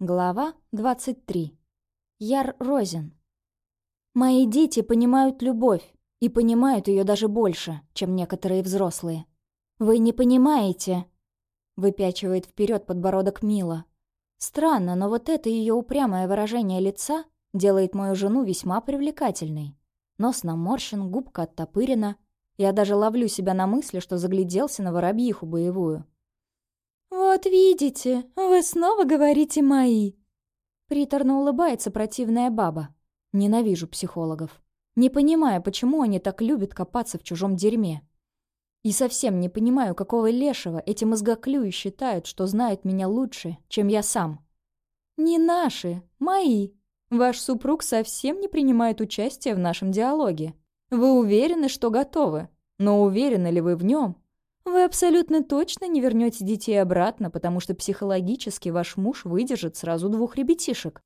Глава 23. Яр Розен. Мои дети понимают любовь, и понимают ее даже больше, чем некоторые взрослые. «Вы не понимаете», — выпячивает вперед подбородок Мила. Странно, но вот это ее упрямое выражение лица делает мою жену весьма привлекательной. Нос наморщен, губка оттопырена. Я даже ловлю себя на мысли, что загляделся на воробьиху боевую. «Вот видите, вы снова говорите «мои». Приторно улыбается противная баба. Ненавижу психологов. Не понимаю, почему они так любят копаться в чужом дерьме. И совсем не понимаю, какого лешего эти мозгоклюи считают, что знают меня лучше, чем я сам. «Не наши, мои. Ваш супруг совсем не принимает участия в нашем диалоге. Вы уверены, что готовы, но уверены ли вы в нем? Вы абсолютно точно не вернете детей обратно, потому что психологически ваш муж выдержит сразу двух ребятишек.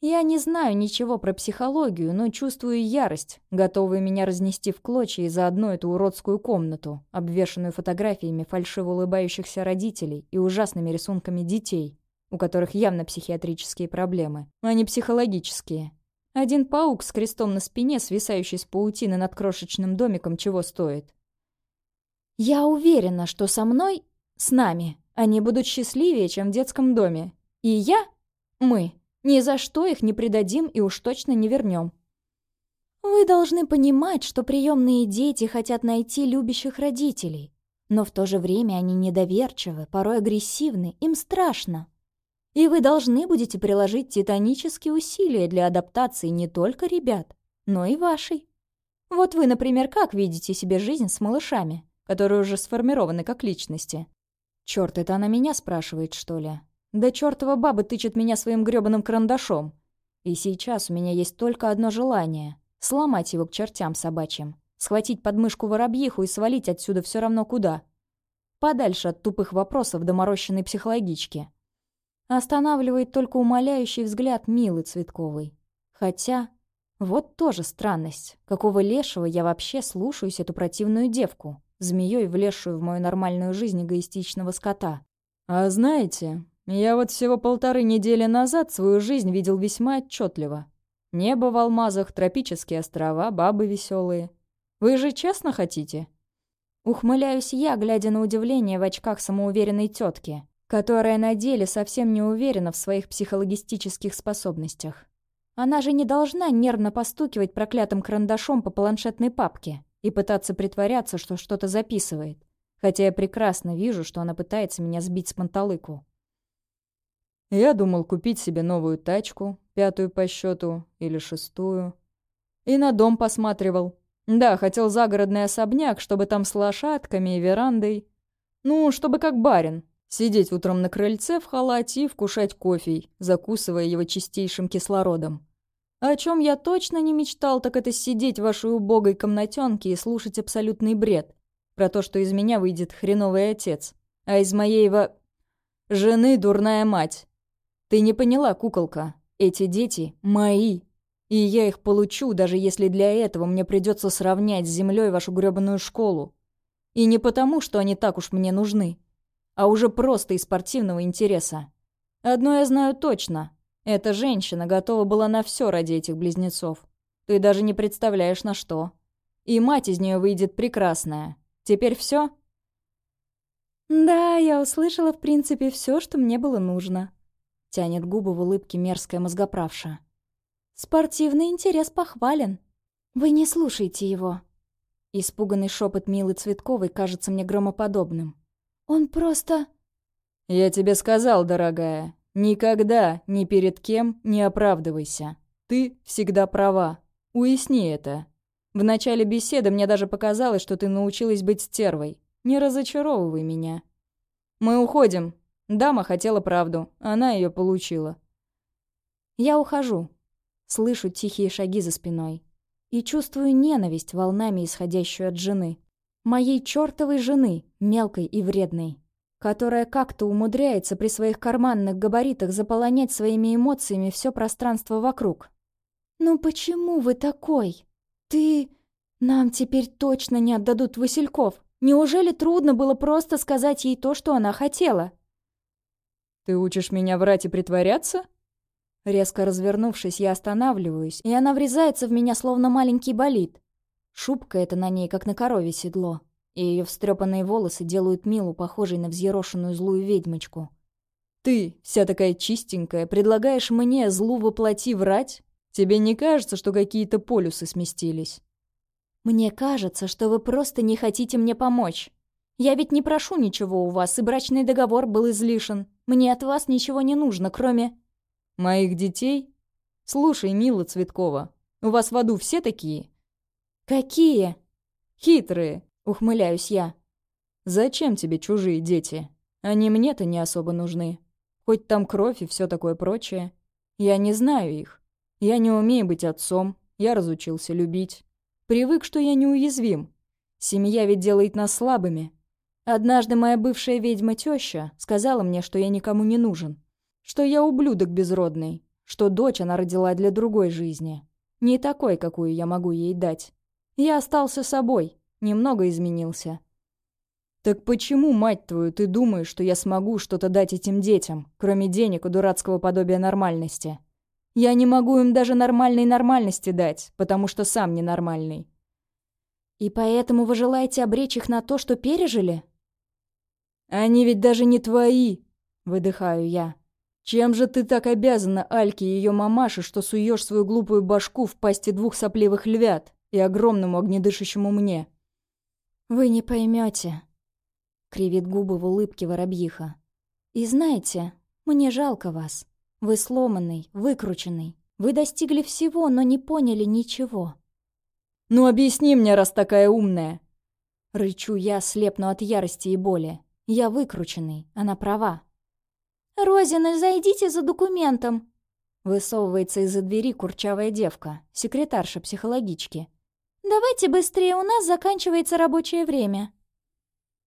Я не знаю ничего про психологию, но чувствую ярость, готовую меня разнести в клочья из-за одну эту уродскую комнату, обвешанную фотографиями фальшиво улыбающихся родителей и ужасными рисунками детей, у которых явно психиатрические проблемы, а не психологические. Один паук с крестом на спине, свисающий с паутины над крошечным домиком, чего стоит. Я уверена, что со мной, с нами, они будут счастливее, чем в детском доме. И я, мы, ни за что их не предадим и уж точно не вернем. Вы должны понимать, что приемные дети хотят найти любящих родителей. Но в то же время они недоверчивы, порой агрессивны, им страшно. И вы должны будете приложить титанические усилия для адаптации не только ребят, но и вашей. Вот вы, например, как видите себе жизнь с малышами? Которые уже сформированы как личности. Черт, это она меня спрашивает, что ли? Да чертова баба тычет меня своим грёбаным карандашом. И сейчас у меня есть только одно желание — сломать его к чертям собачьим, схватить подмышку воробьиху и свалить отсюда все равно куда. Подальше от тупых вопросов доморощенной психологички. Останавливает только умоляющий взгляд Милы Цветковой. Хотя, вот тоже странность. Какого лешего я вообще слушаюсь эту противную девку? Змеей, влезшую в мою нормальную жизнь эгоистичного скота. А знаете, я вот всего полторы недели назад свою жизнь видел весьма отчетливо. Небо в алмазах, тропические острова, бабы веселые. Вы же честно хотите? Ухмыляюсь я, глядя на удивление в очках самоуверенной тетки, которая на деле совсем не уверена в своих психологистических способностях. Она же не должна нервно постукивать проклятым карандашом по планшетной папке и пытаться притворяться, что что-то записывает, хотя я прекрасно вижу, что она пытается меня сбить с панталыку. Я думал купить себе новую тачку, пятую по счету или шестую. И на дом посматривал. Да, хотел загородный особняк, чтобы там с лошадками и верандой. Ну, чтобы как барин. Сидеть утром на крыльце в халате и вкушать кофе, закусывая его чистейшим кислородом. О чем я точно не мечтал, так это сидеть в вашей убогой комнатенке и слушать абсолютный бред. Про то, что из меня выйдет хреновый отец, а из моей во... жены дурная мать. Ты не поняла, куколка. Эти дети мои. И я их получу, даже если для этого мне придется сравнять с землей вашу грёбаную школу. И не потому, что они так уж мне нужны, а уже просто из спортивного интереса. Одно я знаю точно. Эта женщина готова была на все ради этих близнецов. Ты даже не представляешь, на что. И мать из нее выйдет прекрасная. Теперь все? Да, я услышала, в принципе, все, что мне было нужно. Тянет губы в улыбке мерзкая мозгоправша. Спортивный интерес похвален. Вы не слушайте его. Испуганный шепот Милы Цветковой кажется мне громоподобным. Он просто... Я тебе сказал, дорогая, Никогда ни перед кем не оправдывайся. Ты всегда права. Уясни это. В начале беседы мне даже показалось, что ты научилась быть стервой. Не разочаровывай меня. Мы уходим. Дама хотела правду. Она ее получила. Я ухожу. Слышу тихие шаги за спиной. И чувствую ненависть, волнами исходящую от жены. Моей чертовой жены, мелкой и вредной которая как-то умудряется при своих карманных габаритах заполонять своими эмоциями все пространство вокруг. «Ну почему вы такой? Ты... Нам теперь точно не отдадут Васильков. Неужели трудно было просто сказать ей то, что она хотела?» Ты учишь меня врать и притворяться?» Резко развернувшись, я останавливаюсь, и она врезается в меня, словно маленький болид. Шубка эта на ней, как на корове седло, и ее встрепанные волосы делают Милу похожей на взъерошенную злую ведьмочку. «Ты, вся такая чистенькая, предлагаешь мне, злу воплоти, врать? Тебе не кажется, что какие-то полюсы сместились?» «Мне кажется, что вы просто не хотите мне помочь. Я ведь не прошу ничего у вас, и брачный договор был излишен. Мне от вас ничего не нужно, кроме...» «Моих детей? Слушай, Мила Цветкова, у вас в аду все такие?» «Какие?» «Хитрые», — ухмыляюсь я. «Зачем тебе чужие дети? Они мне-то не особо нужны. Хоть там кровь и все такое прочее. Я не знаю их. Я не умею быть отцом, я разучился любить. Привык, что я неуязвим. Семья ведь делает нас слабыми. Однажды моя бывшая ведьма-теща сказала мне, что я никому не нужен. Что я ублюдок безродный. Что дочь она родила для другой жизни. Не такой, какую я могу ей дать. Я остался собой, немного изменился. Так почему, мать твою, ты думаешь, что я смогу что-то дать этим детям, кроме денег и дурацкого подобия нормальности? Я не могу им даже нормальной нормальности дать, потому что сам ненормальный. И поэтому вы желаете обречь их на то, что пережили? Они ведь даже не твои, выдыхаю я. Чем же ты так обязана Альке и ее мамаше, что суешь свою глупую башку в пасти двух сопливых львят и огромному огнедышащему мне? Вы не поймете, кривит губы в улыбке воробьиха. И знаете, мне жалко вас. Вы сломанный, выкрученный. Вы достигли всего, но не поняли ничего. «Ну объясни мне, раз такая умная!» Рычу я, слепну от ярости и боли. Я выкрученный, она права. «Розина, зайдите за документом!» Высовывается из-за двери курчавая девка, секретарша психологички. «Давайте быстрее, у нас заканчивается рабочее время!»